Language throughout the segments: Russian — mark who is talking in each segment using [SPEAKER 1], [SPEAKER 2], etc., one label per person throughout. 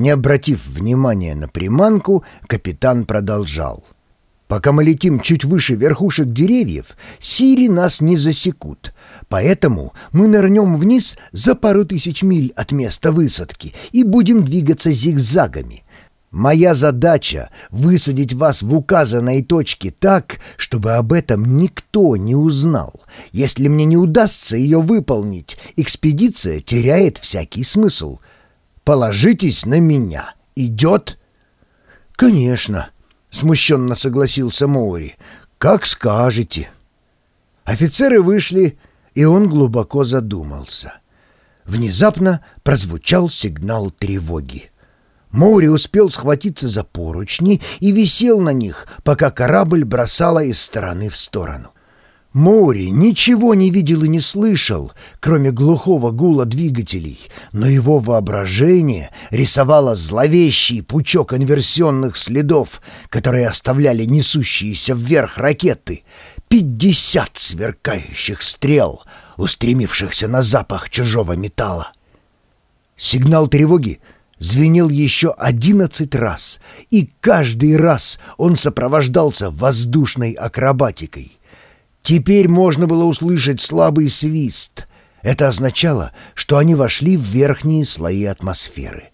[SPEAKER 1] Не обратив внимания на приманку, капитан продолжал. «Пока мы летим чуть выше верхушек деревьев, сири нас не засекут, поэтому мы нырнем вниз за пару тысяч миль от места высадки и будем двигаться зигзагами». Моя задача — высадить вас в указанной точке так, чтобы об этом никто не узнал. Если мне не удастся ее выполнить, экспедиция теряет всякий смысл. Положитесь на меня. Идет?» «Конечно», — смущенно согласился Моури. «Как скажете». Офицеры вышли, и он глубоко задумался. Внезапно прозвучал сигнал тревоги. Моури успел схватиться за поручни и висел на них, пока корабль бросала из стороны в сторону. Моури ничего не видел и не слышал, кроме глухого гула двигателей, но его воображение рисовало зловещий пучок инверсионных следов, которые оставляли несущиеся вверх ракеты. Пятьдесят сверкающих стрел, устремившихся на запах чужого металла. Сигнал тревоги звенел еще одиннадцать раз, и каждый раз он сопровождался воздушной акробатикой. Теперь можно было услышать слабый свист. Это означало, что они вошли в верхние слои атмосферы.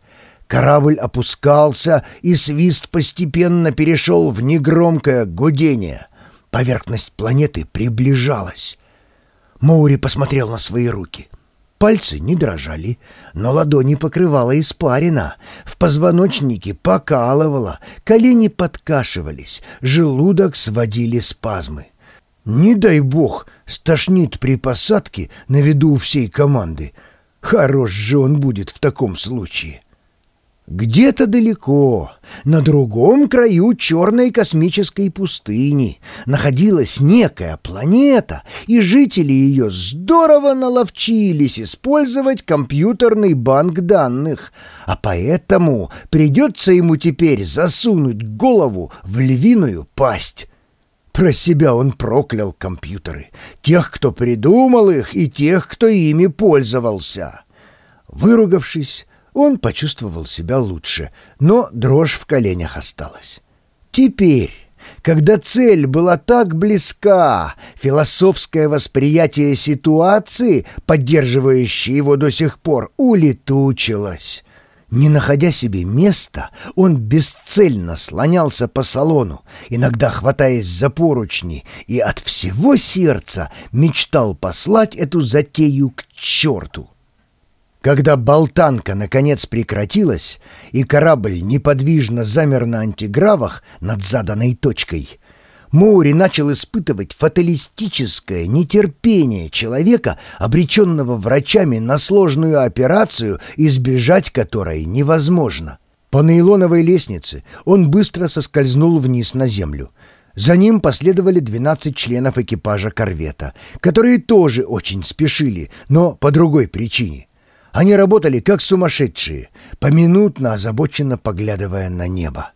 [SPEAKER 1] Корабль опускался, и свист постепенно перешел в негромкое гудение. Поверхность планеты приближалась. Моури посмотрел на свои руки. Пальцы не дрожали, но ладони покрывала испарина, в позвоночнике покалывало, колени подкашивались, желудок сводили спазмы. Не дай бог, стошнит при посадке на виду у всей команды. Хорош же он будет в таком случае. Где-то далеко, на другом краю черной космической пустыни, находилась некая планета, и жители ее здорово наловчились использовать компьютерный банк данных, а поэтому придется ему теперь засунуть голову в львиную пасть. Про себя он проклял компьютеры, тех, кто придумал их, и тех, кто ими пользовался. Выругавшись, он почувствовал себя лучше, но дрожь в коленях осталась. Теперь, когда цель была так близка, философское восприятие ситуации, поддерживающее его до сих пор, улетучилось. Не находя себе места, он бесцельно слонялся по салону, иногда хватаясь за поручни, и от всего сердца мечтал послать эту затею к черту. Когда болтанка наконец прекратилась, и корабль неподвижно замер на антигравах над заданной точкой — Моури начал испытывать фаталистическое нетерпение человека, обреченного врачами на сложную операцию, избежать которой невозможно. По нейлоновой лестнице он быстро соскользнул вниз на землю. За ним последовали 12 членов экипажа корвета, которые тоже очень спешили, но по другой причине. Они работали как сумасшедшие, поминутно озабоченно поглядывая на небо.